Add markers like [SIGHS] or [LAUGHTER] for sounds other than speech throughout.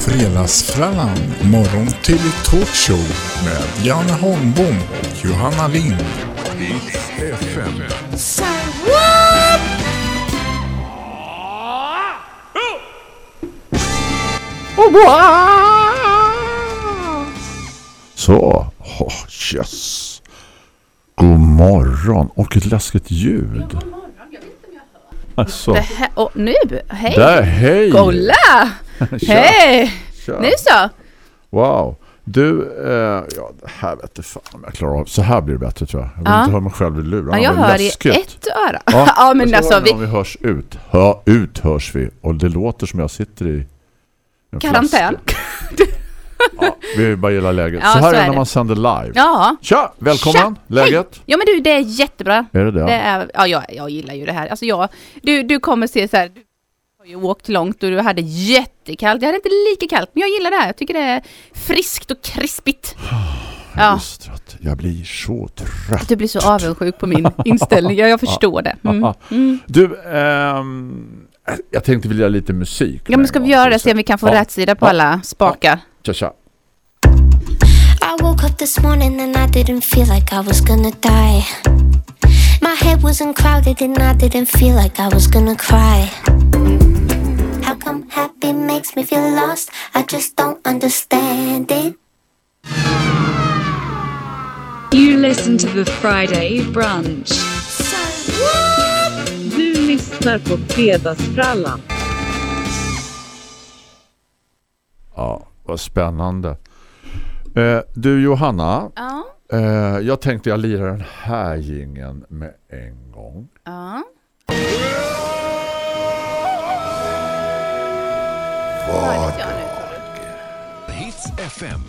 Fredagsfrallan, morgon till talkshow med Janne Holmbom och Johanna Lind. FM. Så, oh, yes. God morgon och ett läskigt ljud. Alltså, Det här, och nu, hej! där, hej! Kolla! [LAUGHS] Hej! Nu så! Wow. Du, eh, ja, det här vet jag fan om jag klarar av. Så här blir det bättre tror jag. Jag vill Ja. inte höra mig själv i luren. Ja, jag hör i läskigt. ett öra. Ja, [LAUGHS] Ja, men alltså, höra om vi, vi hörs ut. Hör ut hörs vi. Och det låter som jag sitter i karantän. [LAUGHS] Ja, vi bara gillar läget. Ja, så här så är är när det. man sänder live. Ja, Tja, välkommen. Tja, Läget? ja men du, det är jättebra. Är det det? Det är, ja, jag, jag gillar ju det här. Alltså jag, du, du kommer se så här, du har ju åkt långt och du hade jättekallt. Jag hade inte lika kallt, men jag gillar det här. Jag tycker det är friskt och krispigt. [SIGHS] Jag Ja. visste att jag blir så trött. Du blir så avundsjuk på min inställning. Ja, jag [LAUGHS] förstår det. Mm. [LAUGHS] Mm. Du, ehm, jag tänkte vilja lite musik. Ja, men ska vi göra det? Se om vi kan få Ja. rätt sida på Ja. alla spakar. Tja, tja. I woke up this morning and I didn't feel like I was gonna die. My head wasn't crowded and I didn't feel like I was gonna cry. How come happy makes me feel lost? I just don't understand it. You listen to the Friday brunch. Du lyssnar på Fredagsfrallan. Ja, vad spännande. Eh, du Johanna, Ja. eh, jag tänkte jag lirar den här gingen med en gång. Ja. Hits FM.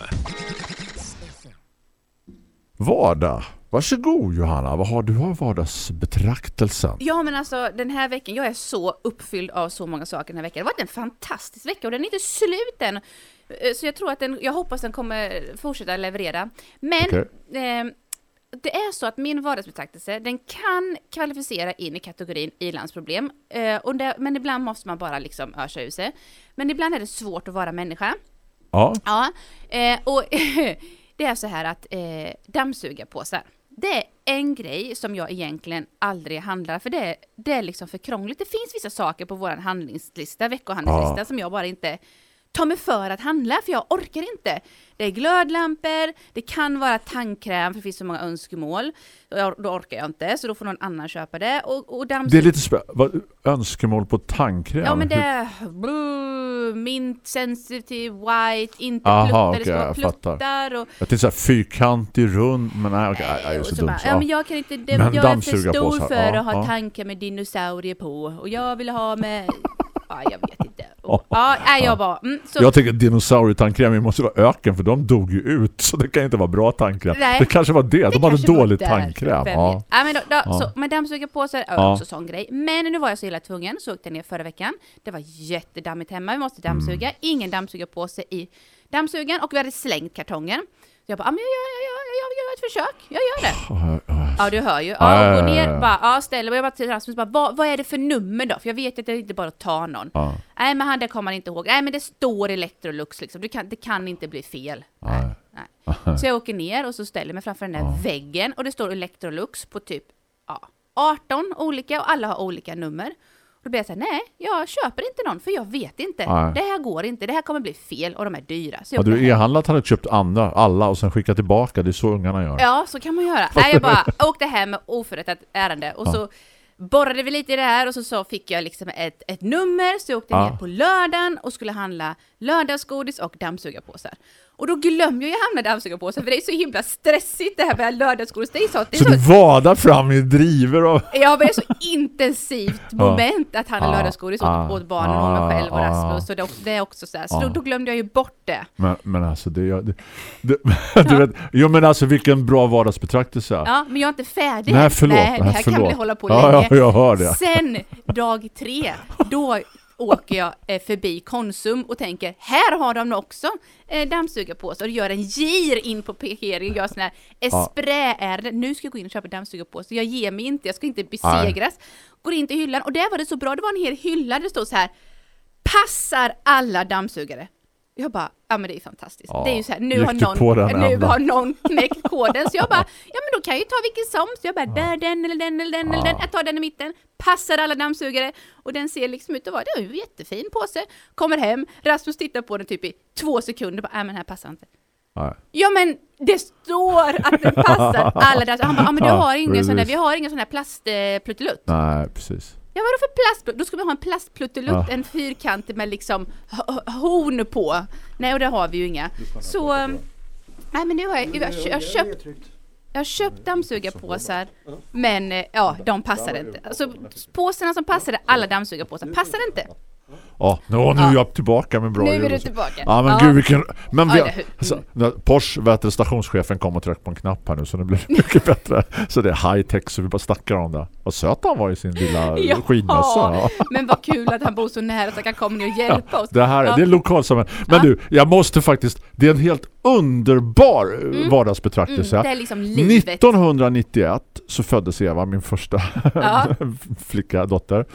Vardag. Varsågod Johanna, vad har du har vardagsbetraktelsen? Ja men alltså den här veckan, jag är så uppfylld av så många saker den här veckan. Det har varit en fantastisk vecka och den är inte slut än. Eh, Så jag tror att den, jag hoppas den kommer fortsätta leverera. Men Okej. eh, det är så att min vardagsbetraktelse, den kan kvalificera in i kategorin ilandsproblem. Eh, och det, men ibland måste man bara liksom ösa ur sig. Men ibland är det svårt att vara människa. Ja, Ja, eh, och [LAUGHS] det är så här att eh, dammsugarpåsar. Det är en grej som jag egentligen aldrig handlar för det, är- det är liksom för krångligt. Det finns vissa saker på vår handlingslista, veckohandlingslista, Ja. som jag bara inte tar mig för att handla, för jag orkar inte. Det är glödlampor, det kan vara tandkräm, för det finns så många önskemål. Då, orkar jag inte, så då får någon annan köpa det. Och, och det är lite spä- vad, önskemål på tandkräm. Ja men det är blue, mint sensitive white, inte Aha, pluttar, okej, det ska vara pluttar och... Jag tänkte så här fyrkantig, rund, men nej, okej, jag är så så dum. bara, ja men jag kan inte, det, jag är för stor för ja, att ha ja. tankar med dinosaurier på och jag vill ha med... ja, jag vet inte. [LAUGHS] Ja, nej, jag bara... Mm, så, Jag tänker att dinosaurietandkräm måste vara öken för de dog ju ut så det kan inte vara bra tandkräm. Nej. Det kanske var det, de hade dålig tandkräm. Ja. Ja, men, då, då, Ja. Så, men dammsugarpåsar är Ja. också sån grej. Men nu var jag så illa tvungen, så åkte jag ner förra veckan. Det var jättedammigt hemma, vi måste dammsuga. Mm. Ingen dammsugarpåse i dammsugaren och vi hade slängt kartongen. Så jag bara, ja, men jag, jag, jag, jag, jag gör ett försök, jag gör det. Ja, ja. Ja, du hör ju. Ja, Ja, ja, och ja, går ner, ja. bara, ja, ställer mig. Jag bara till Rasmus, bara, vad, vad är det för nummer då? För jag vet att det inte bara att ta någon. Ja. Nej, men han, det kommer han inte ihåg. Nej, men det står Electrolux liksom. Du kan, det kan inte bli fel. Nej. Nej. Så jag åker ner och så ställer mig framför den där väggen och det står Electrolux på typ ja, 18 olika och alla har olika nummer. Och då blir jag så här, nej, jag köper inte någon för jag vet inte. Nej. Det här går inte, det här kommer bli fel och de är dyra. Så jag Hade du e-handlat hade du köpt andra, alla och sen skickat tillbaka. Det är så ungarna gör. Ja, så kan man göra. Nej, jag bara [LAUGHS] åkte hem med oförrättat ärende och så borrade vi lite i det här och så, så fick jag liksom ett, ett nummer så jag åkte Ja. ner på lördagen och skulle handla lördagsgodis och dammsugarpåsar. Och då glömde jag ju hamna dammsugarpåsar för det är så himla stressigt det här med är så, Så så du vadar fram i driver och... Ja, men det är så intensivt moment att handla Ja. lördagsgodis Ja. åt, åt barnen och mig själv och Ja. Rasmus. Och det, det är också så här. Så då, Ja. då glömde jag ju bort det. Men, men alltså, det, det, det, [LAUGHS] du vet, jo men alltså vilken bra vardagsbetraktelse. Ja, men jag är inte färdig. Nej, förlåt. Nej, det Nej, här kan förlåt. bli hålla på Ja, länge. ja, jag hör det. Sen dag tre, då åker jag eh, förbi Konsum och tänker, här har de också eh, dammsugarpåsar och gör en gir in på parkeringen, gör sån här esprä-ärende. Nu ska jag gå in och köpa dammsugarpåsar, jag ger mig inte, jag ska inte besegras. Går in till hyllan och där var det så bra, det var en hel hylla, det stod så här Passar alla dammsugare. Jag bara, ja men det är fantastiskt. Ja, det är ju så här, nu har, någon, nu har någon knäckt koden. Så jag bara, [LAUGHS] ja men då kan jag ju ta vilken som. Så jag bara, där, den eller den eller den eller den. Jag tar den i mitten. Passar alla dammsugare. Och den ser liksom ut att vara, det är en jättefin påse. Kommer hem, Rasmus tittar på den typ i två sekunder. Bara, nej men den här passar inte. Ja men det står att den passar [LAUGHS] alla dammsugare. Han bara, ja men du Ja, har ingen sån där, vi har ingen sån här plastpluttelutt. Nej, precis. Ja vadå för plast? Då ska vi ha en plastpluttelutt, Ja. en fyrkantig med liksom horn på. Nej och det har vi ju inga. Så... um, Nej men nu har jag, jag, har- jag har köpt jag har köpt dammsugarpåsar, men eh, ja, de passar inte. Alltså påsarna som passade alla dammsugarpåsar passade inte. Ja, nu, nu är jag tillbaka med bra Nu är du tillbaka. Ja men Ja. gud vilken... Men vi, Ja, det- alltså, Porsche, vet stationschefen kom och tryckte på en knapp här nu så det blir [LAUGHS] mycket bättre. Så det är high tech så vi bara snackar om det. Vad söt han var i sin lilla [LAUGHS] Ja. skidmössa. Ja. Men vad kul att han bor så nära så han kan komma ner och hjälpa oss. Det här är, Ja. det är lokalsamhället. Men Ja. du, jag måste faktiskt, det är en helt underbar mm. vardagsbetraktelse. Mm, det är liksom livet. 1991 så föddes Eva, min första Ja. [LAUGHS] flicka, dotter.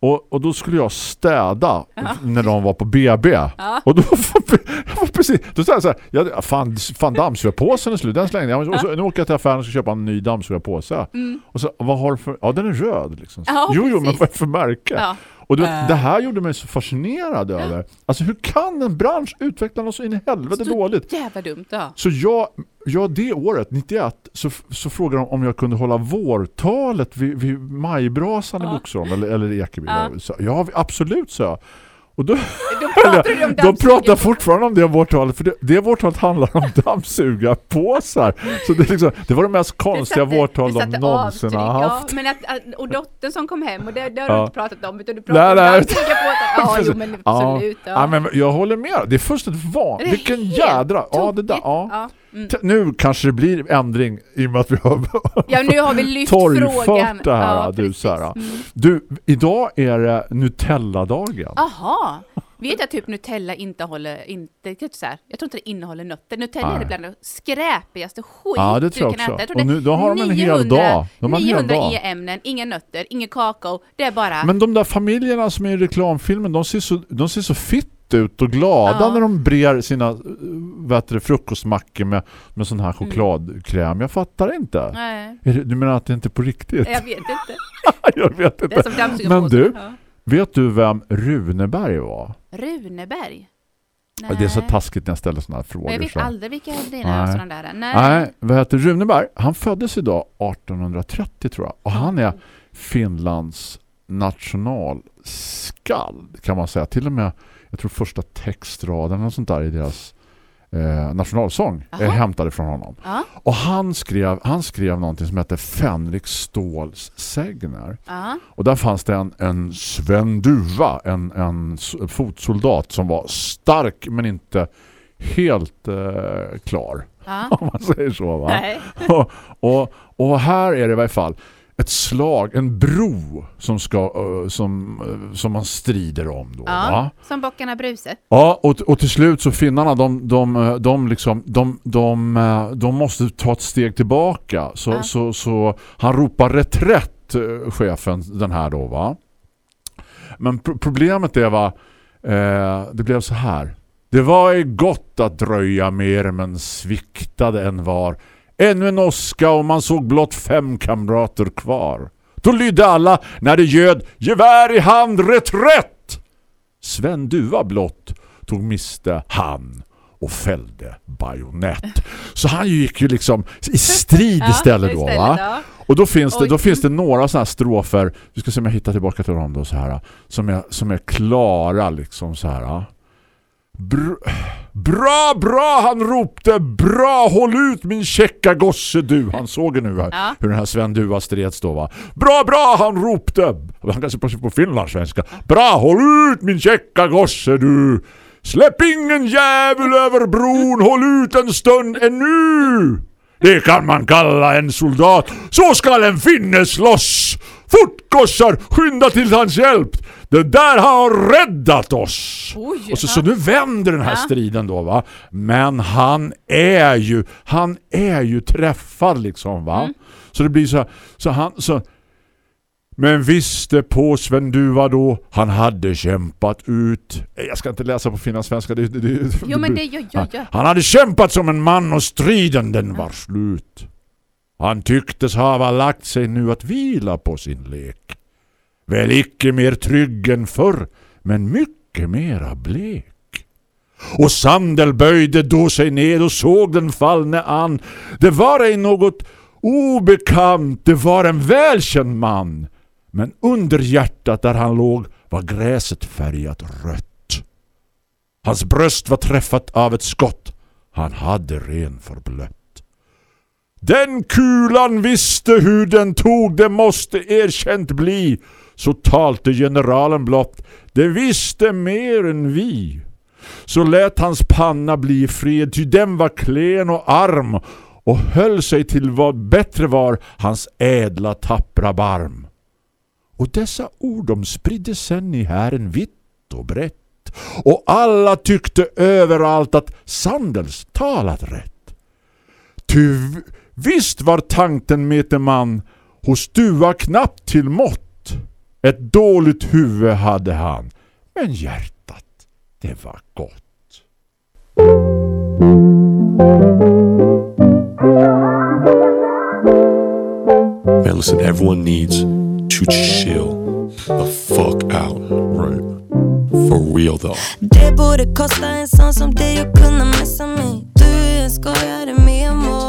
Och, och då skulle jag städa Ja. när de var på BB. Ja. Och då [LAUGHS] var precis, då sa jag så här, jag, fan, fan dammsugarpåsen är slut, den slängde jag. Och så, nu åker jag till affären och ska köpa en ny dammsugarpåse. Och så, vad har du för, ja den är röd liksom. Mm. Ja, jo, jo, men vad är det för märke? Ja. Och det, det här gjorde mig så fascinerad över. Alltså hur kan en bransch utveckla något så in i helvete Så dåligt? Jävla dumt ja. Så jag, jag det året, 91, så, så frågade de om jag kunde hålla vårtalet vid, vid majbrasan i Ja. Boxholm eller, eller Ekeby. Ja. Så, ja, absolut så. jag. Och då, Då [LAUGHS] pratar om de pratar fortfarande om det vårtalet för det, det vårtalet handlar om [LAUGHS] dammsugarpåsar. Så det, liksom, det var det mest konstiga Det satte- vårtal de någonsin har avtryck, haft. Ja, men att, och dottern som kom hem, och det, det har Ja. du inte pratat om, utan du pratar om dammsugarpåsar. Ja, [LAUGHS] jo men absolut. Ja. Ja. Ja, men jag håller med. Det är fullständigt van. Det är Vilken jädra. Ja, det där. Ja. Mm. Nu kanske det blir ändring i och med att vi har ja, nu har vi lyft [LAUGHS] frågan. det här. Ja, du, här. Mm. du, idag är det Nutella-dagen. Aha. Vet jag typ Nutella inte håller, inte, typ så här, jag tror inte det innehåller nötter. Nutella är Nej. det bland det skräpigaste skit Ja, det du tror jag kan också. äta. Jag är nu- då har de en hel 900 dag. De har en hel 900 dag. e-ämnen, inga nötter, ingen kakao. Det är bara... Men de där familjerna som är i reklamfilmen, de ser så, de ser så fitt ut och glada Ja. när de brer sina heter det, frukostmackor med, med sån här chokladkräm. Jag fattar inte. Mm. Nej, det, du menar att det inte är på riktigt? jag vet inte. [LAUGHS] jag vet inte. Men du, Ja. vet du vem Runeberg var? Runeberg? Det är så Nej. taskigt när jag ställer såna här frågor. Men jag vet så. aldrig vilka dina Nej. sådana där är. Nej. Nej, vad heter Runeberg? Han föddes idag 1830 tror jag. Och han är Finlands nationalskald kan man säga. Till och med, jag tror första textraden och sånt där i deras eh, nationalsång är Aha. hämtade från honom. Ja, Och han skrev, han skrev någonting som heter Fänrik Ståls sägner. Och där fanns det en, en Sven Duva, en, en fotsoldat som var stark men inte helt eh, klar. [LAUGHS] Om man säger så va? [LAUGHS] Och, och, och här är det i varje fall ett slag, en bro som, ska, som, som man strider om då. Ja, Va? som bockarna Bruse. Ja, och, och till slut så finnarna de, de, de, liksom, de, de, de måste ta ett steg tillbaka. Så, Ja. så, så han ropar reträtt, chefen, den här då va. Men pro- problemet är va, eh, det blev så här. Det var gott att dröja mer men sviktade en var. Ännu en åska och man såg blott fem kamrater kvar. Då lydde alla när det göd gevär i hand reträtt. Sven Duva blott tog miste han och fällde bajonett. Så han gick ju liksom i strid istället då va? Och då finns, det, då finns det några sådana här strofer, vi ska se om jag hittar tillbaka till dem då så här, som är, som är klara liksom så här. Br bra, bra, han ropte, bra, håll ut min käcka gosse du. Han såg nu här, Ja. hur den här Sven Duva streds då va. Bra, bra, han ropte. Han kanske på, på finlandssvenska. Bra, håll ut min käcka gosse du. Släpp ingen jävel över bron, håll ut en stund ännu. Det kan man kalla en soldat. Så skall en finne slåss. Fort gossar, skynda till hans hjälp. Det där har räddat oss. Oj, och så, ja. så nu vänder den här Ja. striden då va. Men han är ju han är ju träffad liksom va. Mm. Så det blir så här, så han så Men visste på Sven Duva då, han hade kämpat ut. Jag ska inte läsa på finlandssvenska. Det, det, det, Jo men det gör jag. gör. Han hade kämpat som en man och striden den var slut. Han tycktes hava lagt sig nu att vila på sin lek. Väl icke mer trygg än förr, men mycket mera blek. Och Sandel böjde då sig ned och såg den fallne an. Det var ej något obekant, det var en välkänd man. Men under hjärtat där han låg var gräset färgat rött. Hans bröst var träffat av ett skott. Han hade ren förblött. Den kulan visste hur den tog, det måste erkänt bli. Så talte generalen blott, det visste mer än vi. Så lät hans panna bli fred, ty den var klen och arm och höll sig till vad bättre var hans ädla tappra barm. Och dessa ord de spridde sen i hären vitt och brett. Och alla tyckte överallt att Sandels talat rätt. Ty visst var tanken med man hos Dua knappt till mått. Ett dåligt huvud hade han, men hjärtat, det var gott. Man, listen, everyone needs to chill the fuck out. Right. For real though. Det borde kosta en sån som dig att kunna messa mig Du är en skojare med amor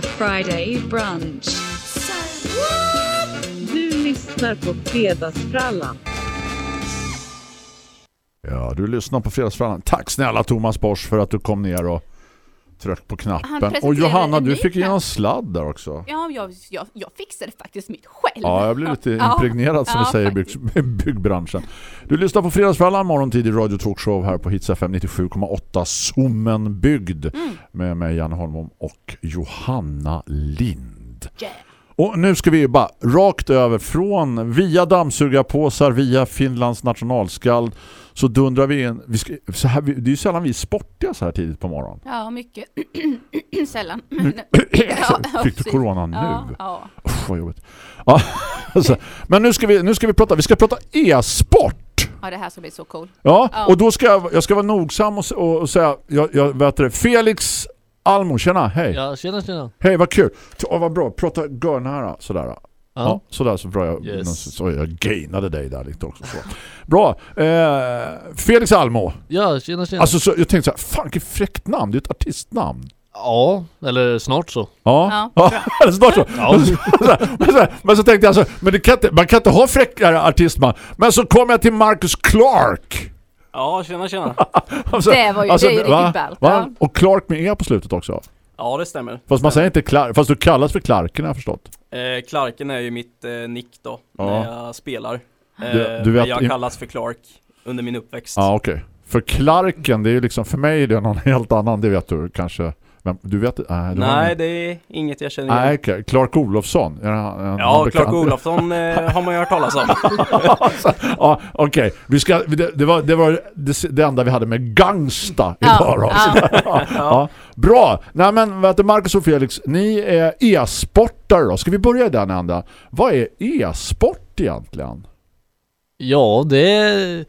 the Friday brunch. Du lyssnar på Fredagsfrallan. Ja, du lyssnar på Fredagsfrallan. Tack snälla Thomas Bosch för att du kom ner och tryckte på knappen. Och Johanna, en du fick igenom knapp. sladd där också. Ja, jag, jag, jag fixade faktiskt mitt själv. Ja, jag blir lite [LAUGHS] Ja. impregnerad som Ja, vi säger i bygg, [LAUGHS] byggbranschen. Du lyssnar på Fredagsfrallan morgontid i Radio Talkshow här på Hits FM 97,8 Sommen byggd Mm. med mig Janne Holmom och Johanna Lind. Yeah. Och nu ska vi bara rakt över från via dammsugarpåsar, via Finlands nationalskald så dundrar vi in. Vi ska, så här, det är ju sällan vi är sportiga så här tidigt på morgonen. Ja, mycket. [CLEARS THROAT] Sällan. Men- [CLEARS THROAT] [CLEARS THROAT] ja, Fick du corona nu? Ja, ja. Uff, vad jobbigt. Ja, [LAUGHS] alltså, men nu ska, vi, nu ska vi prata, vi ska prata e-sport. ja, det här ska bli så cool. Ja, Ja. och då ska jag, jag ska vara nogsam och, och, och säga, jag, jag vet det, Felix Almo, tjena, hej. Ja, tjena tjena. Hej, vad kul. Åh, vad bra, prata görnära, sådär. Ja. Ja. sådär så bra jag, Yes. så jag gainade dig där lite också. Så. Bra, eh, Felix Almo. Ja, tjena tjena. Alltså så, jag tänkte så här, fan vilket fräckt namn, det är ett artistnamn. ja, eller snart så. Ja, ja. [LAUGHS] eller snart så. [LAUGHS] Ja. men, så, men så tänkte jag så, men det kan inte, man kan inte ha fräckare artistman. Men så kom jag till Marcus Clark. Ja, tjena tjena. [LAUGHS] Alltså, Det var ju- det är ju riktigt va? ja. Och Clark med E på slutet också. Ja, det stämmer. Fast man säger inte Clark, fast du kallas för Clarken har jag förstått. Eh, Clarken är ju mitt eh, nick då, Ja. när jag spelar. Eh, Du- du vet- jag kallas för Clark under min uppväxt. Ja, okej. För Clarken, det är ju liksom, för mig är det någon [LAUGHS] helt annan, det vet du kanske. Men du vet, nej, det Nej, någon- det är inget jag känner igen. Nej, okej. Clark Olofsson. Han- han Ja, bekant? Clark Olofsson eh, har man ju hört talas om. [LAUGHS] ja, okej. Vi ska det, det var det var det, det enda vi hade med gangsta idag ja. ja. [LAUGHS] ja. Bra. Nej men vet du, Marcus och Felix, ni är e-sportare då. Ska vi börja den ända? Vad är e-sport egentligen? Ja, det är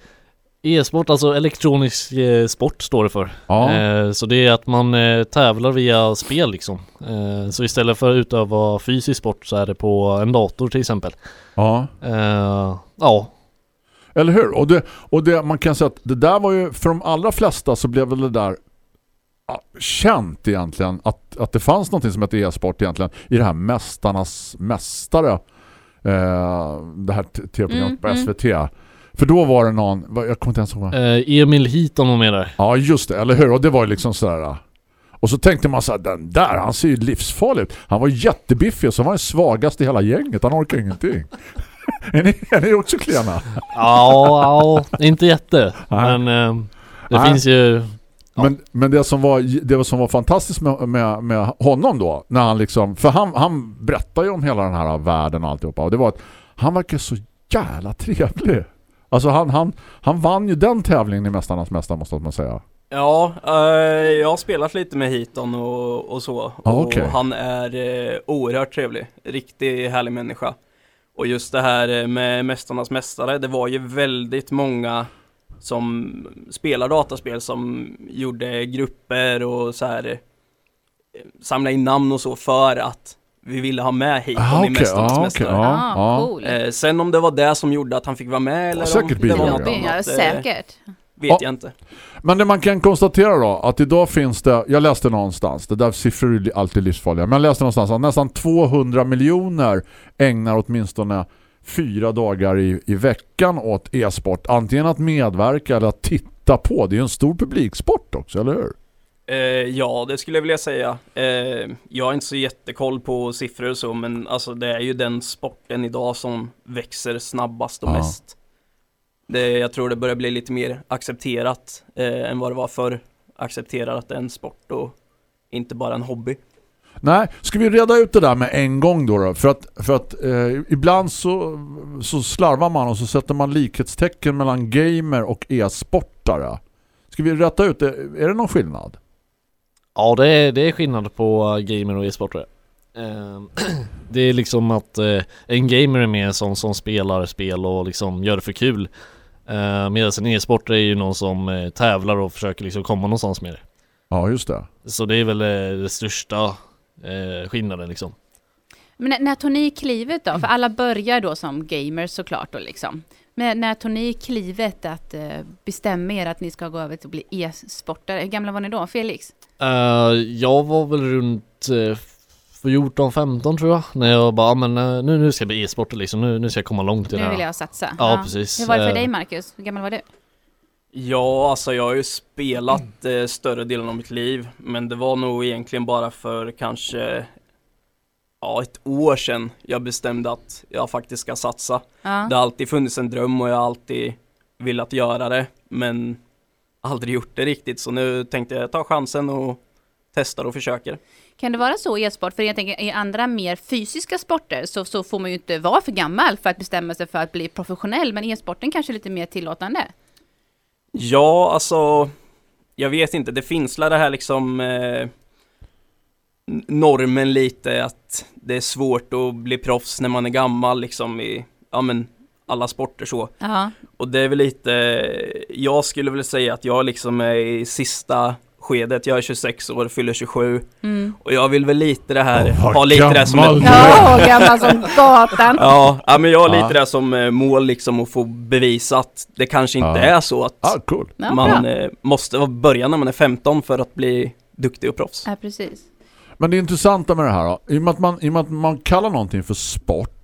e-sport, alltså elektronisk eh, sport står det för. Ja. Eh, så det är att man eh, tävlar via spel liksom. Eh, så istället för att utöva fysisk sport så är det på en dator till exempel. Ja. Eh, ja, Eller hur? Och, det, och det, man kan säga att det där var ju, för de allra flesta så blev väl det där känt egentligen att, att det fanns någonting som hette e-sport egentligen i det här Mästarnas mästare eh, det här tv-programmet på Mm, mm. SVT. För då var det någon, jag kommer inte ens ihåg Eh, Emil Hiton var med där. Ja, just det. Eller hur? Och det var liksom sådär... Och så tänkte man så här, den där, han ser ju livsfarlig ut. Han var jättebiffig och så var han den svagaste i hela gänget. Han orkar ingenting. [LAUGHS] är, ni, är ni också klena? Ja, ja, inte jätte. [LAUGHS] Nej. Men eh, det Nej. finns ju... Men, men det, som var, det som var fantastiskt med, med, med honom då, när han liksom, för han, han berättar ju om hela den här världen och alltihopa. Och det var att han verkar så jävla trevlig. Alltså han, han, han vann ju den tävlingen i Mästarnas mästare måste man säga. Ja, eh, jag har spelat lite med Hiton och, och så. Ah, och han är eh, oerhört trevlig. Riktigt härlig människa. Och just det här eh, med Mästarnas mästare, det var ju väldigt många som spelar dataspel som gjorde grupper och så här eh, samla in namn och så för att vi ville ha med Hiton Ah, i okej. Mästarnas Ah, mästare. Ja, Ah, ja. cool. Eh, sen om det var det som gjorde att han fick vara med eller säkert om det var något ja. annat. Eh, säkert. Vet Ja. jag inte. Men det man kan konstatera då, att idag finns det, jag läste någonstans, det där siffror är alltid livsfarliga, men jag läste någonstans att nästan 200 miljoner ägnar åtminstone fyra dagar i, i veckan åt e-sport. Antingen att medverka eller att titta på. Det är ju en stor publiksport också, eller hur? Eh, ja, det skulle jag vilja säga. Eh, jag har inte så jättekoll på siffror och så, men alltså det är ju den sporten idag som växer snabbast och Ja. mest. Det, jag tror det börjar bli lite mer accepterat eh, än vad det var förr. Accepterar att det är en sport och inte bara en hobby. Nej, ska vi reda ut det där med en gång då? då? För att, för att eh, ibland så, så slarvar man och så sätter man likhetstecken mellan gamer och e-sportare. Ska vi rätta ut det? Är det någon skillnad? Ja, det är, det är skillnad på gamer och e-sportare. Eh, [CLEARS THROAT] det är liksom att eh, en gamer är mer en sån som spelar spel och liksom gör det för kul. Eh, medan en e-sportare är ju någon som eh, tävlar och försöker liksom komma någonstans med det. Ja, just det. Så det är väl eh, det största eh, skillnaden liksom. Men när, när tog ni klivet då? För alla börjar då som gamers såklart då liksom. Men när tog ni klivet att eh, bestämma er att ni ska gå över till att bli e-sportare? Hur gamla var ni då, Felix? Eh, jag var väl runt eh, 14-15 tror jag När jag bara, "Ah, men eh, nu, nu ska jag bli e-sporter liksom, nu, nu ska jag komma långt i det Nu här vill jag satsa. Ja, precis Hur var det för dig Marcus? Hur gammal var du? Ja, alltså jag har ju spelat eh, större delen av mitt liv, men det var nog egentligen bara för kanske ja, ett år sedan jag bestämde att jag faktiskt ska satsa. Ja. Det har alltid funnits en dröm och jag har alltid velat göra det, men aldrig gjort det riktigt. Så nu tänkte jag ta chansen och testar och försöker. Kan det vara så i e-sport? För jag tänker i andra mer fysiska sporter så, så får man ju inte vara för gammal för att bestämma sig för att bli professionell. Men e-sporten kanske är lite mer tillåtande. Ja, alltså jag vet inte, det finns det här liksom eh, normen lite att det är svårt att bli proffs när man är gammal liksom i, ja men alla sporter så. Ja. Och det är väl lite, jag skulle väl säga att jag liksom är i sista skedet, jag är 26 år, fyller 27 Mm. och jag vill väl lite det här, vad ha lite det som ett. Ja, gammal som gatan. Ja, ja men jag har lite Ja. det som eh, mål liksom att få bevisa att det kanske inte Ja. är så att Ah, cool. Ja, man bra. eh, måste vara- börja när man är 15 för att bli duktig och proffs. Ja, precis. Men det intressanta med det här då, i och med att man, i och med att man kallar någonting för sport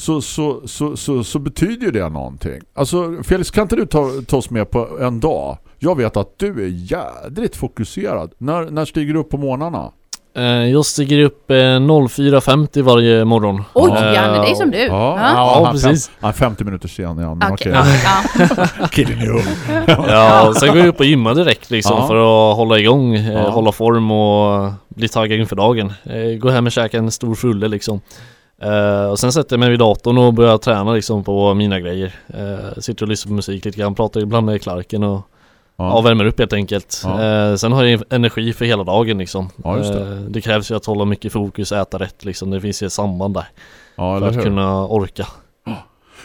så, så, så, så, så betyder ju det någonting. Alltså Felix, kan inte du ta, ta oss med på en dag? Jag vet att du är jädrigt fokuserad. När, när stiger du upp på morgnarna? Eh, jag stiger upp eh, 04.50 varje morgon Oj, Eh, Janne, det är som du. Ja, Ja. Ja, precis. Han är 50 minuter sen, ja, men Okej. okej. Ja. [LAUGHS] Killen är ung. Ja, sen går jag upp och gymmar direkt liksom Ja. för att hålla igång, eh, Ja. hålla form och bli taggad inför dagen. Eh, gå hem och käka en stor fulle liksom. Eh, och sen sätter jag mig vid datorn och börjar träna liksom på mina grejer. Eh, sitter och lyssnar på musik lite grann, pratar ibland med Clarken och Ja. ja. värmer upp helt enkelt. Ja. Eh, sen har jag energi för hela dagen liksom. Ja, det. Det krävs ju att hålla mycket fokus, äta rätt liksom. Det finns ju ett samband där. För att hur? kunna orka.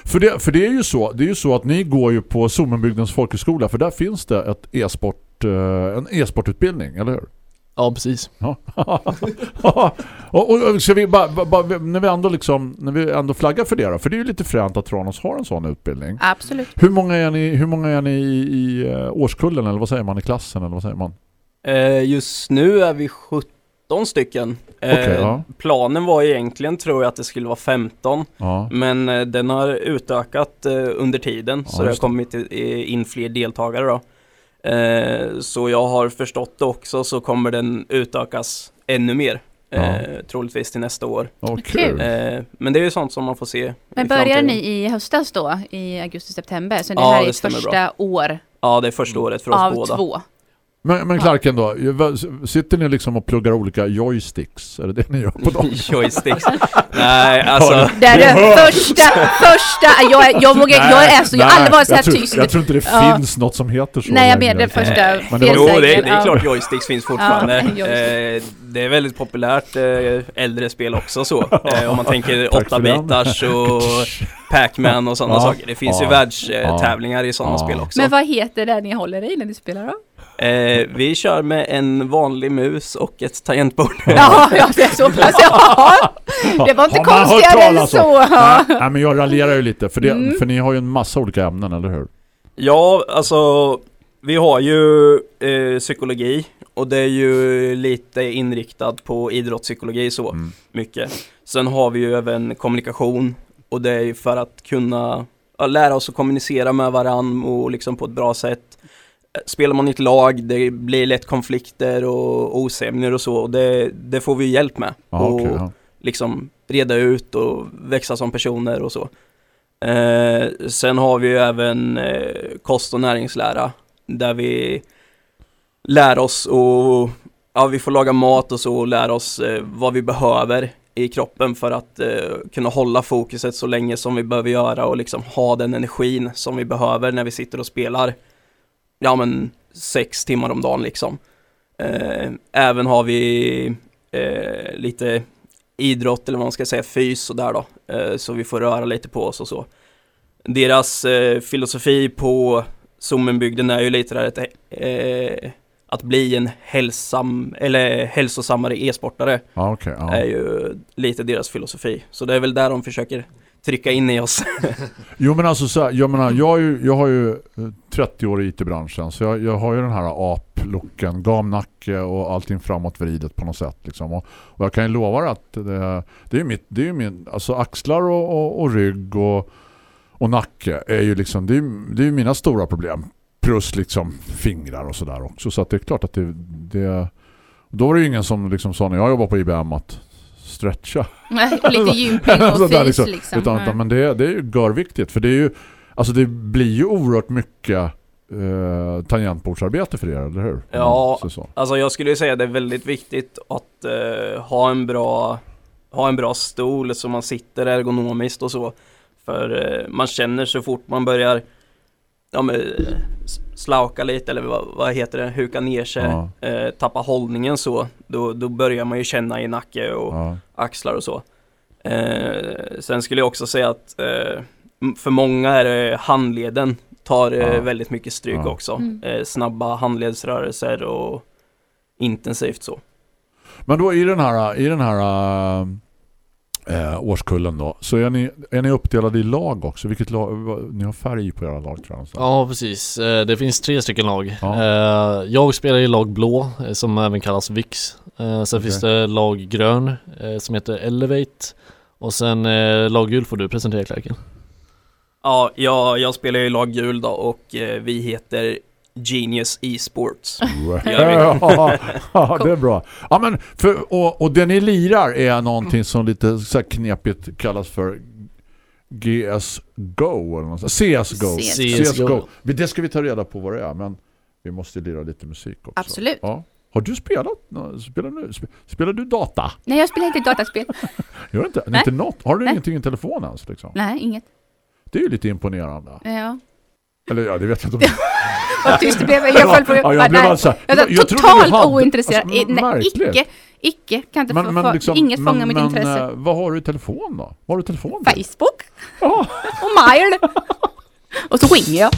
För det, för det är ju så, det är ju så att ni går ju på Sommenbygdens folkhögskola för där finns det ett e-sport, eh, en e-sportutbildning, eller hur? Ja, precis. Ja. [LAUGHS] och, och, och vi bara, bara, när vi ändå liksom när vi ändå flaggar för det då, för det är ju lite fränt att Tranås har en sån utbildning. Absolut. Hur många är ni hur många är ni i, i eh, årskullen eller vad säger man i klassen eller vad säger man? Eh, just nu är vi 17 stycken. Eh, Okej, ja. Planen var egentligen tror jag att det skulle vara 15 Ja. Men eh, den har utökat eh, under tiden Ja, så det har kommit in fler deltagare då. Eh, så jag har förstått det också så kommer den utökas ännu mer. Eh, troligtvis till nästa år. Ja, kul. Eh, men det är ju sånt som man får se. Men börjar ni i höstas då? I augusti-september? Så det Ja, här är det första bra. år Ja, det är första året för oss av båda. två. Men, men Clarken då, sitter ni liksom och pluggar olika joysticks? Är det det ni gör på dem? [LAUGHS] Joysticks? Nej, alltså... Det är [LAUGHS] det första, första, jag, är- jag, vågar, jag är så, jag har aldrig varit så här tror, tyst. Jag tror inte det Ja. finns något som heter så Nej, jag menar det första Men det var- Jo, det, det är klart joysticks finns fortfarande. Ja, [LAUGHS] eh, det är väldigt populärt eh, äldre spel också så. Eh, om man tänker Tack för 8-bitars och Pac-Man och sådana Ja, saker. Det finns ja, ju världstävlingar i sådana ja. spel också. Men vad heter det ni håller i när ni spelar då? Eh, vi kör med en vanlig mus och ett tangentbord. Ja, ja det är så pass. Ja. Det var inte konstigare än så. Ja. Nej, nej, men jag raljerar ju lite, för, det, Mm. för ni har ju en massa olika ämnen, eller hur? Ja, alltså vi har ju eh, psykologi och det är ju lite inriktat på idrottspsykologi så Mm. mycket. Sen har vi ju även kommunikation och det är ju för att kunna ja, lära oss att kommunicera med varandra och liksom på ett bra sätt. Spelar man i ett lag, det blir lätt konflikter och osämjor och så och det, det får vi hjälp med. Ja, och ja. liksom reda ut och växa som personer och så. Eh, sen har vi ju även eh, kost och näringslära där vi lär oss och ja, vi får laga mat och så och lära oss eh, vad vi behöver i kroppen för att eh, kunna hålla fokuset så länge som vi behöver göra och liksom ha den energin som vi behöver när vi sitter och spelar ja men sex timmar om dagen liksom. Eh, även har vi eh, lite idrott eller vad man ska säga, fys och där då. Eh, så vi får röra lite på oss och så. Deras eh, filosofi på Sommenbygden är ju lite där att, eh, att bli en hälsam, eller hälsosammare e-sportare Ja, okej. ja. är ju lite deras filosofi. Så det är väl där de försöker trycka in i oss. [LAUGHS] Jo men alltså så här, jag menar, jag, har ju, jag har ju eh, 30 år i IT-branschen så jag, jag har ju den här aplocken, gamnacke och allting framåt vridet på något sätt liksom. och, och jag kan ju lova dig att det, det är ju mitt, det är min, alltså axlar och, och, och rygg och, och nacke är ju liksom, det är, ju- det är mina stora problem plus liksom fingrar och sådär också så att det är klart att det, det då var det ju ingen som liksom sa när jag jobbade på IBM att stretcha och lite gympning och Sådär fys liksom. liksom. Utan, utan, men det, det är ju görviktigt för det är ju alltså det blir ju oerhört mycket eh, tangentbordsarbete för er, eller hur? Ja, Så, så. alltså jag skulle ju säga att det är väldigt viktigt att eh, ha en bra ha en bra stol så man sitter ergonomiskt och så. För eh, man känner så fort man börjar ja, men, slauka lite eller vad, vad heter det, huka ner sig, Ja. eh, tappa hållningen så, då, då börjar man ju känna i nacke och Ja. axlar och så. Eh, sen skulle jag också säga att eh, för många är det handleden tar eh, Ja. väldigt mycket stryk Ja. också. Mm. Eh, snabba handledsrörelser och intensivt så. Men då i den här, i den här eh, årskullen då så är ni, är ni uppdelade i lag också? Vilket lag, ni har färg på era lag tror jag. Så. Ja precis, Eh, det finns tre stycken lag. Ja. Eh, Jag spelar i lag blå eh, som även kallas VIX. Eh, Sen finns det lag grön eh, som heter Elevate. Och sen eh, lag gul får du presentera Clarken. Ja, jag, jag spelar i lag gul då och eh, vi heter Genius Esports. [LAUGHS] Vi. [LAUGHS] ja, det är bra. Ja, men för, och, och det ni lirar är någonting som lite så här knepigt kallas för GSGO eller något. CSGO. CSGO. Det ska vi ta reda på vad det är, men vi måste lira lite musik också. Absolut. Ja. Har du spelat? Spelar du, sp- spelar du data? Nej, jag spelar inte dataspel. [LAUGHS] Gör inte? Nej. Inte något? Har du Nej. ingenting i telefon ens? Liksom? Nej, inget. Det är ju lite imponerande. Ja. Eller ja, det vet jag inte. Tyst det blev. Jag föll på... Ja, jag blev alltså- jag var totalt hade- ointresserad. alltså, nej, icke. Icke. Kan inte få, få, liksom- inget men- fångar mitt men, intresse. eh, vad har du i telefon då? Vad har du i telefon? då? Facebook. Ja. Och mail. [LAUGHS] Och så ringer jag.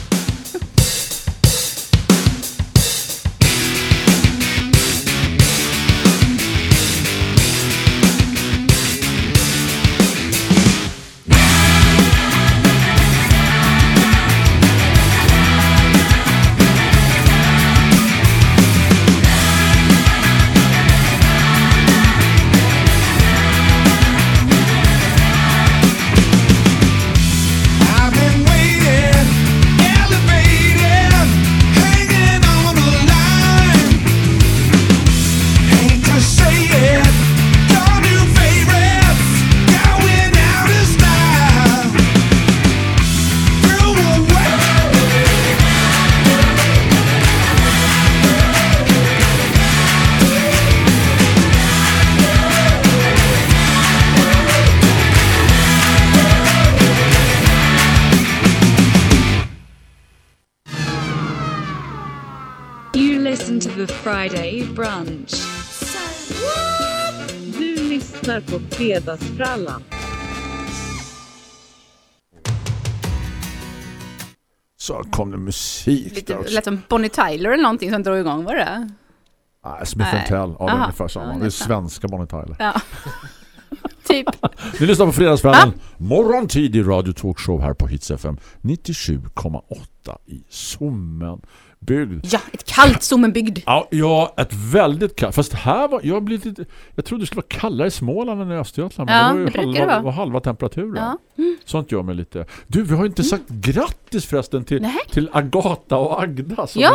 På Fredagsfrallan. Så kom det musik Lite, där också. lät som Bonnie Tyler eller någonting som drog igång, var det? Nej, Smith Nej. Tell. Ja, det är ungefär samma. Ja, det är svenska Bonnie Tyler. Ja. [LAUGHS] typ. Ni lyssnar på Fredagsfrallan. Morgontid i Radio Talkshow här på Hits FM 97,8 i Sommen. Bygd. Ja, ett kallt Sommenbygd. Ja, ja, ett väldigt kallt. Fast här var jag blev lite jag trodde det skulle vara kallare i Småland än i Östergötland, men Ja, det var ju det halva, det var halva temperaturen. Ja. Sånt gör mig lite. Du, vi har ju inte sagt grattis förresten till, Nej. till Agata och Agda som Ja.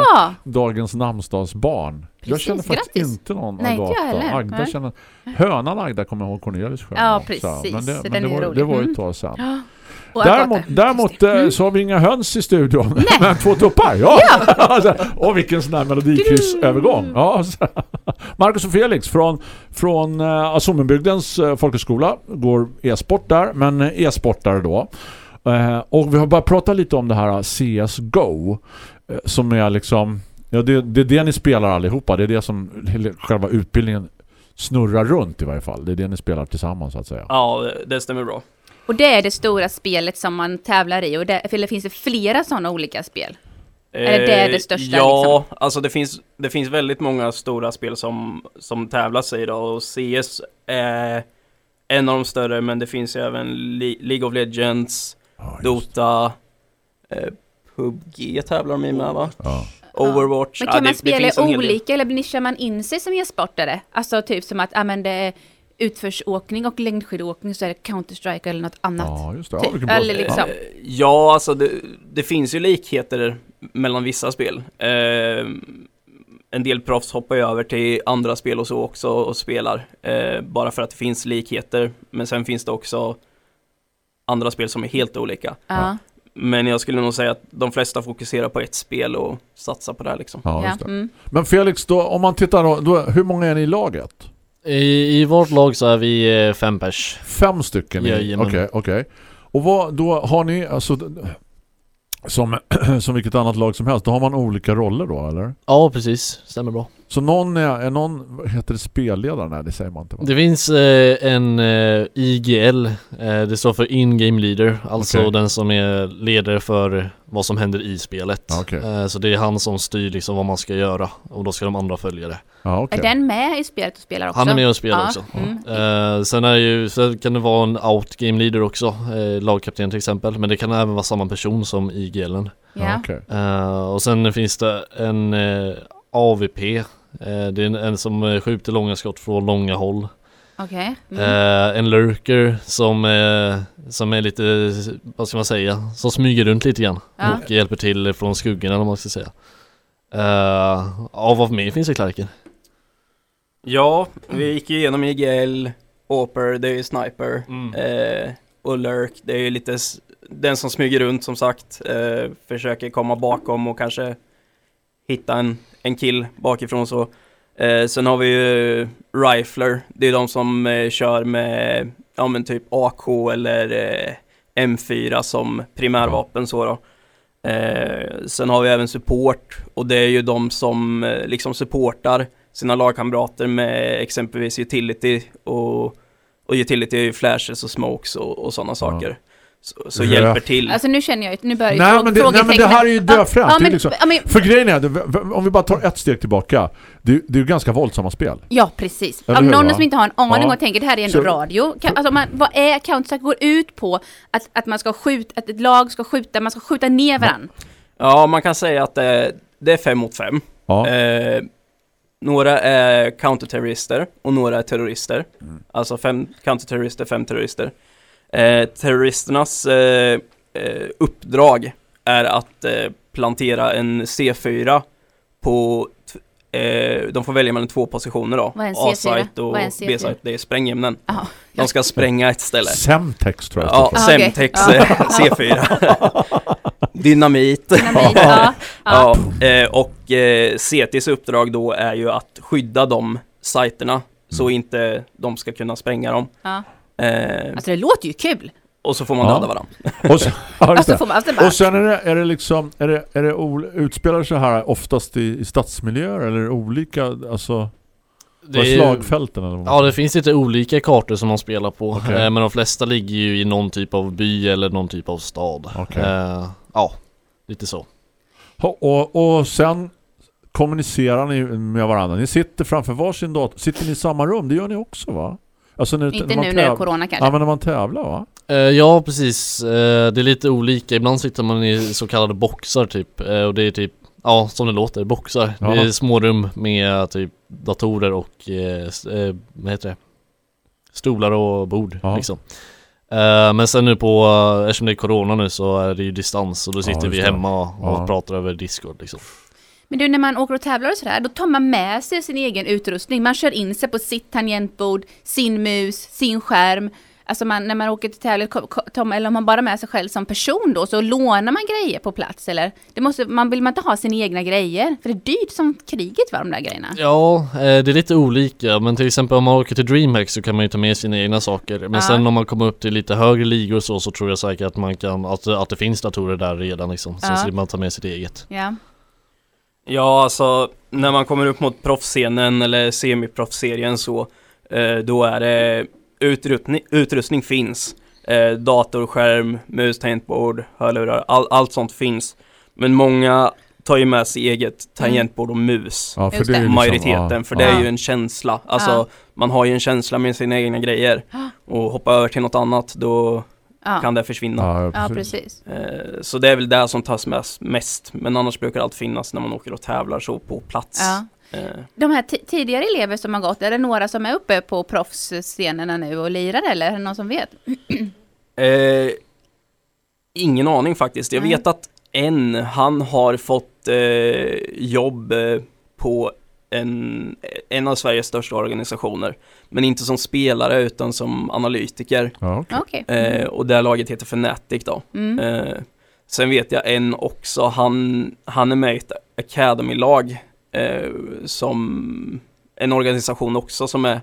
är dagens namnsdagsbarn. jag Precis, känner faktiskt grattis. inte någon Nej, inte Agata. jag heller. Agda Nej. känner Hönan Agda kommer jag ihåg Cornelis själv. Ja, precis. Men det, Så men det, var, det var ju ett Mm. tag sedan. Ja. Och Däremot, däremot eh, så har vi inga höns i studion. [LAUGHS] Men två tuppar, ja! [LAUGHS] Alltså, och vilken sån här melodikryssövergång. Ja, så- [LAUGHS] Marcus och Felix från, från uh, Sommenbygdens uh, folkhögskola går e-sport där, men eh, e-sportare då. Eh, och vi har bara pratat lite om det här CSGO eh, som är liksom ja, det, det är det ni spelar allihopa. Det är det som själva utbildningen snurrar runt i varje fall. Det är det ni spelar tillsammans så att säga. Ja, det stämmer bra. Och det är det stora spelet som man tävlar i. Och det, eller finns det flera sådana olika spel? Eller det är det Eh, största, Ja, liksom? alltså det finns, det finns väldigt många stora spel som, som tävlas i idag och CS är en av de större men det finns ju även Le- League of Legends, Dota, eh, PubG tävlar de i med va? Ja. Overwatch. Men Ja, kan det- man det spela del. olika eller nischar man in sig som e-sportare? Alltså typ som att ja, men det är utförsåkning och längdskidåkning så är det Counter-Strike eller något annat. Ja, just det. Ja, Typ. Eller liksom. Eh, Ja, alltså det, det finns ju likheter mellan vissa spel. Eh, en del proffs hoppar ju över till andra spel och så också och spelar. Eh, bara för att det finns likheter. Men sen finns det också andra spel som är helt olika. Ja. Men jag skulle nog säga att de flesta fokuserar på ett spel och satsar på det här liksom. Ja, just det. mm. Men Felix, då, om man tittar då, hur många är ni i laget? I, I vårt lag så är vi eh, fem pers. Fem stycken? Okej, okej. Och vad, då har ni, alltså, som, [CLEARS THROAT] som vilket annat lag som helst, då har man olika roller då, eller? Ja, precis. Stämmer bra. Så någon är, är någon, vad heter det, spelledare? Nej, det säger man inte. va? Det finns eh, en eh, IGL, eh, det står för In-Game Leader, alltså Okej. den som är ledare för vad som händer i spelet. Okej. Eh, så det är han som styr liksom vad man ska göra och då ska de andra följa det. Ja, okej. Är den med i spelet och spelar också? Han är med och spelar Ja, också. mm. Eh, sen är ju, så kan det vara en out-game leader också, eh, lagkapten till exempel, men det kan även vara samma person som IGLen. Eh, och sen finns det en eh, AVP, det är en, en som eh, skjuter långa skott från långa håll. Okej. Mm. Eh, en lurker som, eh, som är lite, vad ska man säga, som smyger runt lite grann Ja. och hjälper till från skuggorna om man ska säga. Uh, av vad mer finns i Klarken? Ja, vi gick ju igenom IGL, Oper, det är ju Sniper, eh, och Lurk, det är ju lite den som smyger runt som sagt, eh, försöker komma bakom och kanske hitta en, en kill bakifrån så. Eh, sen har vi ju Rifler, det är de som eh, kör med, ja men typ AK eller eh, M4 som primärvapen så då. Eh, sen har vi även support och det är ju de som eh, liksom supportar sina lagkamrater med exempelvis utility och, och utility är ju flashes och smokes och, och sådana saker. Så, så hjälper till. Alltså nu känner jag nu börjar ju Nej men, det, nej men det här är ju är men, liksom, men, för grejen är, om vi bara tar ett steg tillbaka, det, det är ju ganska våldsamma spel. ja precis. Eller hur, någon va? som inte har en aning Ja. och tänker det här är ändå Så- radio. Kan, alltså man, vad är Counter-Strike går ut på? Att, att man ska skjuta, att ett lag ska skjuta, man ska skjuta ner varandra. Ja, man kan säga att det, det är fem mot fem. Ja. Eh, några är counterterrorister och några är terrorister. Alltså fem counterterrorister, fem terrorister. Eh, terroristernas eh, eh, uppdrag är att eh, plantera en C4 på t- eh, de får välja mellan två positioner då. Vad är en C4? A-site och Vad är en C4? B-site. Det är sprängämnen. Jaha. De ska spränga ett ställe. Semtex tror jag Ja. Ah. Semtex Ja. eh, C4. [LAUGHS] Dynamit. Dynamit, [LAUGHS] ja. Ja, eh, och eh, CTs uppdrag då är ju att skydda de sajterna så inte de ska kunna spränga dem. Ja. Eh, Alltså det låter ju kul. Och så får man Ja. döda varandra. [LAUGHS] Och [LAUGHS] ja, just Alltså det. får man, alltså bara, och sen är det, är det liksom är det, är det ol, utspelar sig här oftast i, i stadsmiljöer eller olika alltså Det var är- slagfälten eller vad? Ja det finns lite olika kartor som man spelar på Okej. eh, Men de flesta ligger ju i någon typ av by eller någon typ av stad Okej. eh, Ja, lite så Ha- Och, och sen kommunicerar ni med varandra. Ni sitter framför varsin dator. Sitter ni i samma rum? Det gör ni också va? Alltså när, inte nu när det är corona kanske. Ja men när man tävlar va? Eh, Ja precis, Eh, det är lite olika. Ibland sitter man i så kallade boxar typ Eh, och det är typ Ja som det låter, boxar. Ja. Det är små rum med typ datorer och vad heter det? Stolar och bord Ja. liksom. Eh, Men sen nu på, eftersom det är corona nu så är det ju distans och då sitter just vi hemma och Ja. pratar över discord liksom. Men du, när man åker och tävlar och sådär, då tar man med sig sin egen utrustning. Man kör in sig på sitt tangentbord, sin mus, sin skärm. Alltså man, när man åker till tävling, eller om man bara med sig själv som person då, så lånar man grejer på plats eller? Det måste, man vill man inte ha sina egna grejer? För det är dyrt som kriget va, de där grejerna? Ja, eh, det är lite olika men till exempel om man åker till DreamHack så kan man ju ta med sina egna saker Men Ja. sen om man kommer upp till lite högre ligor så, så tror jag säkert att man kan, att, att det finns datorer där redan liksom Så Ja. slipper man ta med sitt eget Ja. Ja, alltså när man kommer upp mot proffsscenen eller semiproffsserien så eh, då är det utrustning, utrustning finns. Eh, dator, skärm, mus, tangentbord, hörlurar, all, allt sånt finns. Men många tar ju med sig eget tangentbord och mus. Ja, för liksom, Majoriteten, ja, för det ja. är ju en känsla. Alltså, man har ju en känsla med sina egna grejer. Och hoppa över till något annat, då Ja, kan det försvinna. Ja, ja precis. Eh, Så det är väl det som tas med mest. Men annars brukar allt finnas när man åker och tävlar så på plats. Ja. Eh, De här ti- tidigare elever som har gått, är det några som är uppe på proffsscenerna nu och lirar eller? Är det någon som vet? [CLEARS THROAT] Eh, ingen aning faktiskt. Jag vet att en, han har fått eh, jobb eh, på en, en av Sveriges största organisationer. Men inte som spelare utan som analytiker. Ja. Okej. Eh, och det laget heter Fnatic då. Mm. Eh, sen vet jag en också, han, han är med i ett Academy-lag eh, som en organisation också som är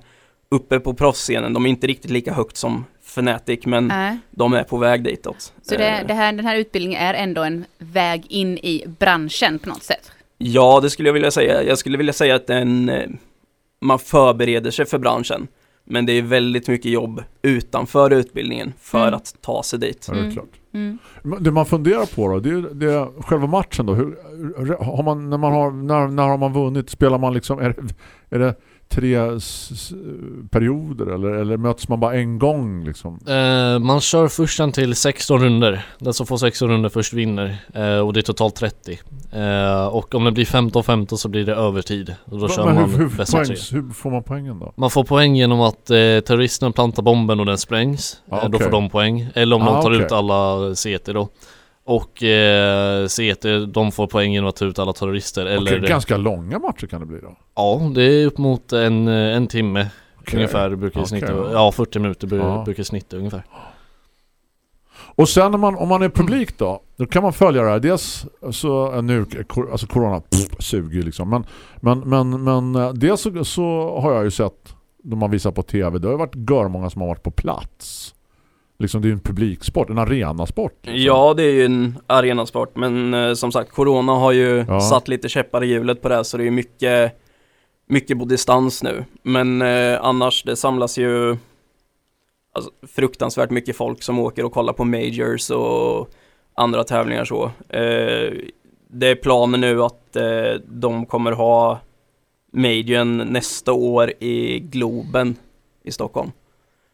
uppe på proffsscenen. De är inte riktigt lika högt som Fnatic men Nej. de är på väg ditåt. Så det, Eh, det här, den här utbildningen är ändå en väg in i branschen på något sätt? Ja, det skulle jag vilja säga. Jag skulle vilja säga att den, eh, man förbereder sig för branschen. Men det är väldigt mycket jobb utanför utbildningen för Mm. att ta sig dit. Ja, det är Mm. klart. Mm. Det man funderar på då, det är, det är själva matchen då. Hur, har man, när, man har, när, när har man vunnit? Spelar man liksom, är det, är det tre perioder eller, eller möts man bara en gång liksom? Eh, Man kör först en till 16 runder. Den som får 16 runder först vinner eh, Och det är totalt 30 eh, Och om det blir 15-15 så blir det övertid. Och då kör Men man hur, hur, poängs, hur får man poängen då? Man får poäng genom att eh, terroristerna plantar bomben och den sprängs. Ah, eh, Då får de poäng. Eller om Ah, de tar okej. ut alla CT då Och eh, CT, de får poäng genom att ta ut alla terrorister eller Okej, ganska långa matcher kan det bli då? Ja, det är upp mot en, eh, en timme Okej. Ungefär brukar Okej, snitta, ja. ja 40 minuter Ja. brukar snitta ungefär Och sen när man, om man är publik då, då kan man följa det här. Dels så, eh, nu, kor- alltså corona pff, suger liksom. Men, men, men, men eh, dels så, så har jag ju sett, de man visar på tv, det har ju varit görmånga som har varit på plats. Liksom det är ju en publiksport, en arenasport. Liksom. Ja, det är ju en arenasport, men eh, som sagt, Corona har ju Ja. satt lite käppar i hjulet på det, här, så det är mycket, mycket på distans nu. Men eh, annars, det samlas ju alltså, fruktansvärt mycket folk som åker och kollar på majors och andra tävlingar så. Eh, det är planen nu att eh, de kommer ha majorn nästa år i Globen i Stockholm.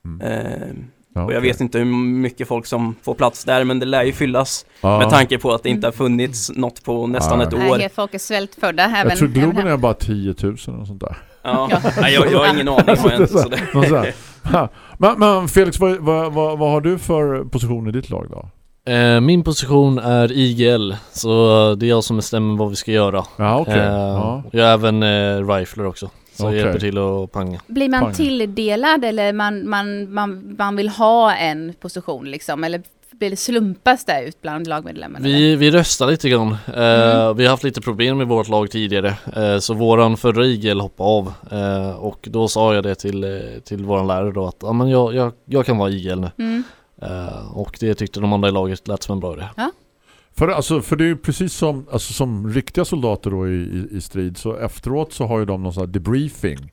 Mm. Ja, och jag vet inte hur mycket folk som får plats där men det lär ju fyllas Ja. med tanke på att det inte har funnits något på nästan Ja. ett Nej, år. helt folk är svältfödda även, Jag tror Globen är bara 10 000 och sånt där. Ja. Ja. Nej, jag, jag har ingen aning jag inte. Så det. Här. Ha. men, men Felix, vad, vad, vad, vad har du för position i ditt lag då? Eh, Min position är IGL, så det är jag som bestämmer vad vi ska göra. Ja, okej. Eh, Ja. Jag är även eh, rifler också, Okej. jag hjälper till att panga. Blir man Pang. tilldelad eller man, man, man, man vill ha en position liksom? Eller blir det slumpas det ut bland lagmedlemmarna? Vi, vi röstar lite grann. Eh, Mm. Vi har haft lite problem med vårt lag tidigare, eh, så våran förra IGL hoppade av. Eh, och då sa jag det till, till våran lärare då att ja, men jag, jag, jag kan vara IGL nu. Mm. Och det tyckte de andra i laget lät som en bra idé. För, alltså, för det är ju precis som, alltså, som riktiga soldater då i, i, i strid så efteråt så har ju de någon sån här debriefing.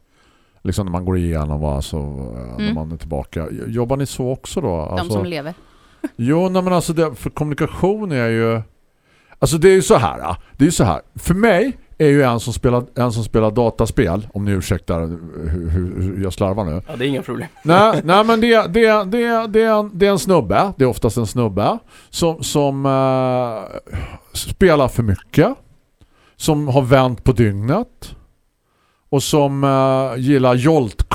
Liksom när man går igenom vad alltså, när Mm. man är tillbaka. Jobbar ni så också då? De Alltså, som lever. [LAUGHS] Jo, nej, men alltså det, för kommunikation är ju Alltså det är ju så här, det är så här. För mig är ju en som spelar, en som spelar dataspel, om ni ursäktar hur, hur, jag slarvar nu. Ja, det är inga problem. [LAUGHS] Nej, nej men det, det, det, det, är en, det är en snubbe, det är oftast en snubbe som, som eh, spelar för mycket, som har vänt på dygnet och som eh, gillar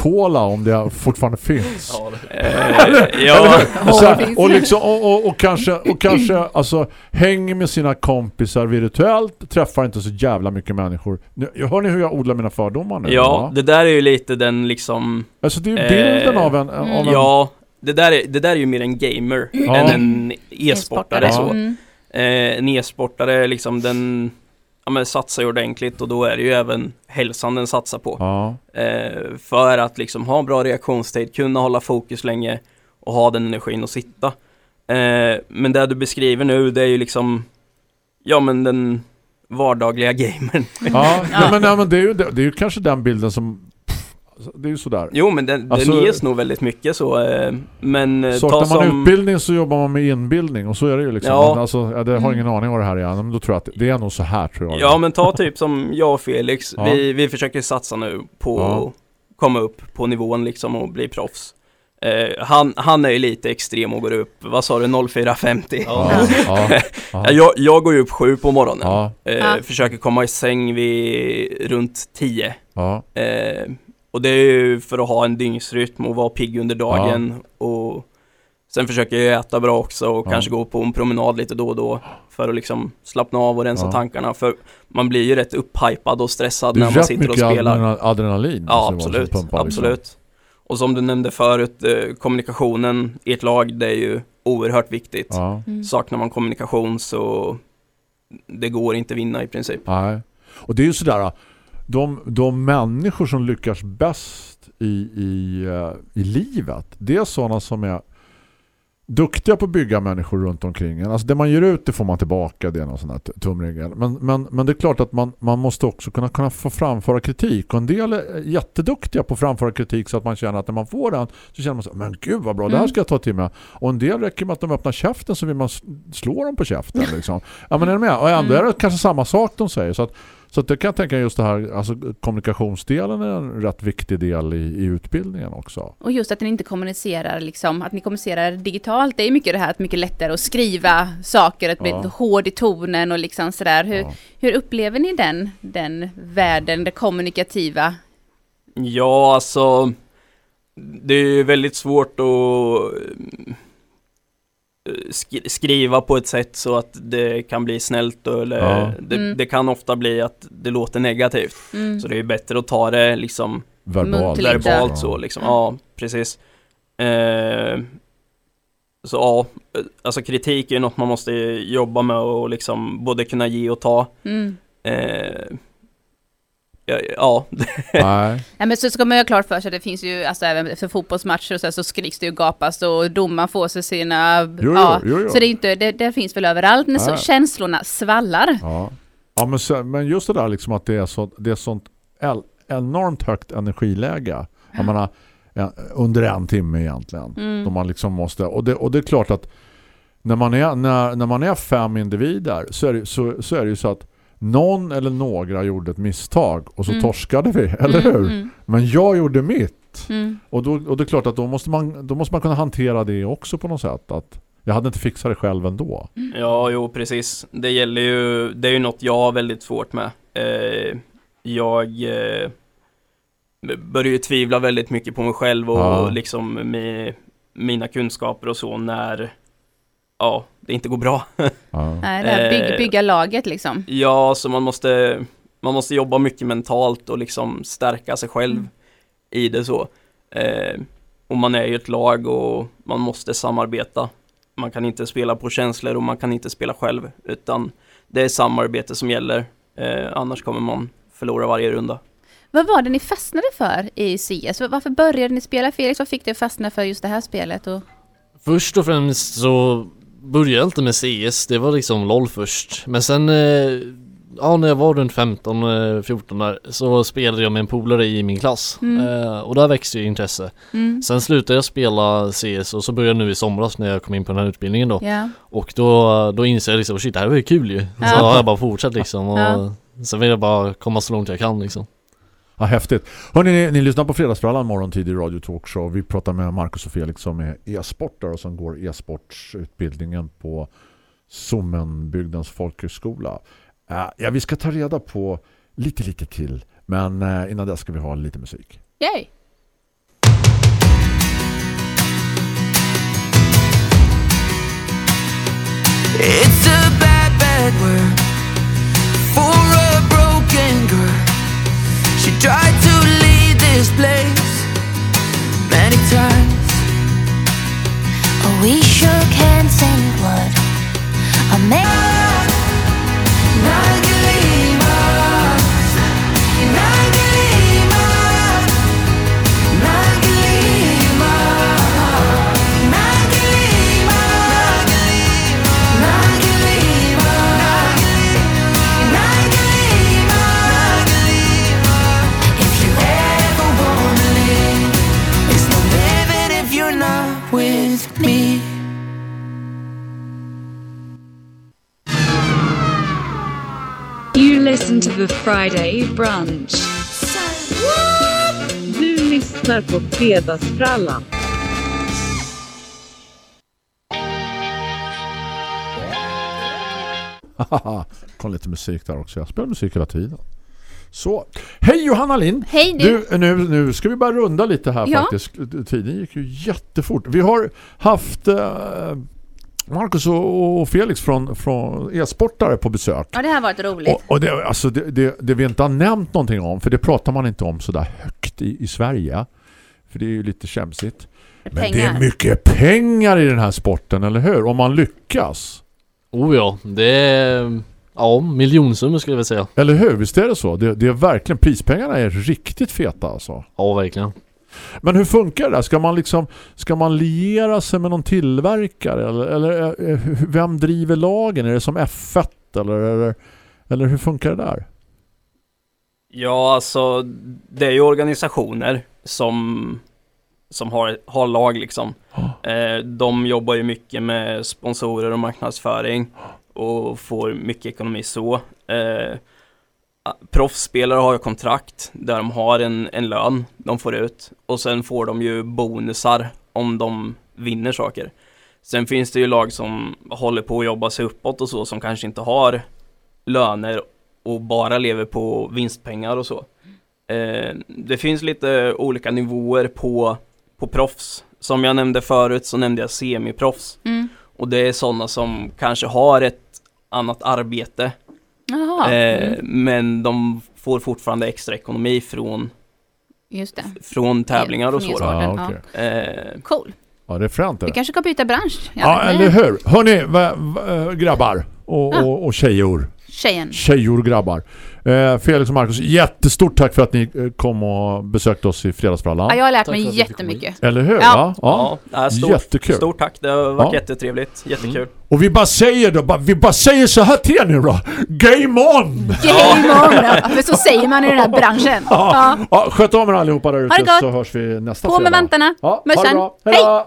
joltkola om det fortfarande finns. Eh, ja. Så här, och, liksom, och, och, och kanske, och kanske alltså, hänger med sina kompisar virtuellt, träffar inte så jävla mycket människor. Nu, hör ni hur jag odlar mina fördomar nu? Ja, va? det där är ju lite den liksom Alltså det är ju bilden av en... Av en Ja, det där, är, det där är ju mer en gamer Ja. än en e-sportare E-sportare. så. Mm. Eh, en e-sportare liksom den ja, men satsar ju ordentligt och då är det ju även hälsan den satsar på. Ja. Eh, för att liksom ha bra reaktionstid, kunna hålla fokus länge och ha den energin att sitta. Eh, men det du beskriver nu det är ju liksom Ja men den vardagliga [LAUGHS] gamern. Ja, nej, men, nej, men det, är ju, det, det är ju kanske den bilden som... det är ju sådär. Jo men den, Alltså- den ges nog väldigt mycket så eh, Men eh, Saknar ta man som utbildning så jobbar man med inbildning och så är det ju liksom. Ja. Men alltså, jag har ingen aning vad det här är. Men då tror jag att det är nog så här tror jag. Ja men ta typ som jag och Felix, Ja. vi, vi försöker satsa nu på Ja. att komma upp på nivån liksom och bli proffs. Eh, han, han är ju lite extrem och går upp, vad sa du, 04.50? Ja, ja, [LAUGHS] ja. jag, jag går ju upp sju på morgonen, Ja. Ja. försöker komma i säng vid runt 10. Ja. Och det är ju för att ha en dygnsrytm och vara pigg under dagen och sen försöker jag äta bra också och Ja. kanske gå på en promenad lite då och då för att liksom slappna av och rensa Ja. tankarna för man blir ju rätt upphypad och stressad Det är när man sitter och mycket spelar. adrenal- adrenalin. Ja, måste det vara som absolut, pumpar, liksom. absolut. Och som du nämnde förut, eh, kommunikationen i ett lag, det är ju oerhört viktigt. Ja. Mm. Saknar man kommunikation så det går inte vinna i princip. Nej. Och det är ju sådär, de, de människor som lyckas bäst i, i, eh, i livet, det är sådana som är duktiga på att bygga människor runt omkring en. Alltså det man ger ut det får man tillbaka, det är någon sån här tumregel. Men, men, men det är klart att man, man måste också kunna, kunna få framföra kritik. Och en del är jätteduktiga på att framföra kritik så att man känner att när man får den så känner man så men gud vad bra, det här Mm. ska jag ta till mig. Och en del räcker med att de öppnar käften så vill man slå dem på käften. [LAUGHS] Liksom. Ja men är du med? Och ändå Mm. är det kanske samma sak de säger. Så att, så att det kan jag tänka just det här, alltså kommunikationsdelen är en rätt viktig del i, i utbildningen också. Och just att ni inte kommunicerar liksom, att ni kommunicerar digitalt. Det är mycket det här att mycket lättare att skriva saker, att bli Ja. hård i tonen och liksom sådär. Hur, Ja. hur upplever ni den, den världen, det kommunikativa? Ja, alltså det är ju väldigt svårt att skriva på ett sätt så att det kan bli snällt eller Ja. det, Mm. det kan ofta bli att det låter negativt. Mm. Så det är bättre att ta det liksom Verbalt. Verbalt så liksom. Ja, precis. Eh, så ja, alltså kritik är något man måste jobba med och liksom både kunna ge och ta. Mm. Eh, ja, ja. [LAUGHS] Nej. Ja, men så ska man ju ha klart för sig, det finns ju, alltså även efter fotbollsmatcher och så, här, så skriks det ju gapas och domaren får sig sina, jo, ja, jo, jo. så det är inte, det, det finns väl överallt, men så känslorna svallar. Ja, ja men, så, men just det där liksom att det är, så, det är sånt el, enormt högt energiläge. Jag menar, under en timme egentligen. Mm. Då man liksom måste, och, det, och det är klart att när man är, när, när man är fem individer så är, det, så, så är det ju så att någon eller några gjorde ett misstag och så Mm. torskade vi, [LAUGHS] eller Mm, hur? mm, Men jag gjorde mitt. mm. Och, då, och det är klart att då måste, man, då måste man kunna hantera det också på något sätt. Att jag hade inte fixat det själv ändå. Ja, jo precis. Det gäller ju, det är ju något jag har väldigt svårt med. Eh, jag eh, börjar ju tvivla väldigt mycket på mig själv och Ja. liksom med mina kunskaper och så när ja, det inte går bra. [LAUGHS] Ja. Nej, det här bygg, Eh, bygga laget liksom. ja, så man måste, man måste jobba mycket mentalt och liksom stärka sig själv Mm. i det så. Eh, och man är ju ett lag och man måste samarbeta. Man kan inte spela på känslor och man kan inte spela själv utan det är samarbete som gäller. Eh, annars kommer man förlora varje runda. Vad var det ni fastnade för i CS? Varför började ni spela Felix? Vad fick dig att fastna för just det här spelet? Och... Först och främst så började inte med CS, det var liksom LOL först. Men sen, eh, ja när jag var runt 15, eh, 14 där, så spelade jag med en polare i min klass. Mm. Eh, och där växte ju intresse. Mm. Sen slutade jag spela CS och så började jag nu i somras när jag kom in på den här utbildningen då. Ja. Och då, då inser jag liksom, shit det här var ju kul ju. Så Ja. har jag bara fortsatt liksom och Ja. sen vill jag bara komma så långt jag kan liksom. Ja, häftigt. Hörrni, ni, ni lyssnar på Fredagsfrallan morgontid i Radio Talkshow. Vi pratar med Marcus och Felix som är e-sportare och som går e-sportsutbildningen på Sommenbygdens folkhögskola. Uh, ja, vi ska ta reda på lite, lite till. Men eh, innan det ska vi ha lite musik. Yay! It's a bad, bad word for a broken girl. She tried to leave this place many times. Oh, we shook hands in blood. Ah, I met. Nagelima, You listen to the Friday brunch. Du lyssnar på Fredagsfrallan. Haha, Kom lite musik där också. Jag spelar musik hela tiden. Så, hej Johanna Lind! Hej du! Du, nu, nu ska vi bara runda lite här Ja. faktiskt. Tiden gick ju jättefort. Vi har haft eh, Marcus och, Felix från, från e-sportare på besök. Ja, det här har varit roligt. Och, och det, alltså det, det, det vi inte har nämnt någonting om, för det pratar man inte om så där högt i, i Sverige. För det är ju lite kämsigt. Men det Pengar. är mycket pengar i den här sporten, eller hur? Om man lyckas. Oh ja, det är, ja, miljonsummor skulle jag vilja säga. Eller hur? Visst är det så? Det, det är verkligen, prispengarna är riktigt feta alltså. Ja, verkligen. Men hur funkar det? Ska man liksom ska man liera sig med någon tillverkare eller, eller eh, vem driver lagen? Är det som F1 eller, eller eller hur funkar det där? Ja, alltså det är ju organisationer som, som har, har lag liksom. Eh, de jobbar ju mycket med sponsorer och marknadsföring och får mycket ekonomi så. Eh, proffsspelare har ju kontrakt där de har en, en lön de får ut och sen får de ju bonusar om de vinner saker. Sen finns det ju lag som håller på att jobba sig uppåt och så som kanske inte har löner och bara lever på vinstpengar och så. Eh, det finns lite olika nivåer på, på proffs. Som jag nämnde förut så nämnde jag semiproffs. Mm. Och det är sådana som kanske har ett annat arbete. Jaha. Eh, Mm. Men de får fortfarande extra ekonomi från, Just det. från tävlingar och så. då. e-sporten, Ja, okej. Eh, Cool. Ja, det är fränt. Vi kanske ska byta bransch. Jag Ja, vet inte. eller hur? Va, va, äh, grabbar och, och, och tjejor. Tjejen. Tjejor grabbar. Eh, Felix och Marcus, jättestort tack för att ni eh, kom och besökte oss i Fredagsfrallan. Ja, jag har lärt Tack mig jättemycket. Eller hur? Ja. ja, äh, stort, Jättekul. stort tack. Det har varit Ja. jättetrevligt. Jättekul. Och vi bara säger då, bara, vi bara säger så här till er nu då. Game on! Game on! Ja, för så säger man i den här branschen. Ja. Ja. Ja, sköt om er allihopa där ute så hörs vi nästa På med fredag. vantarna. Ja, ha det Mössan. Hej Hej. då!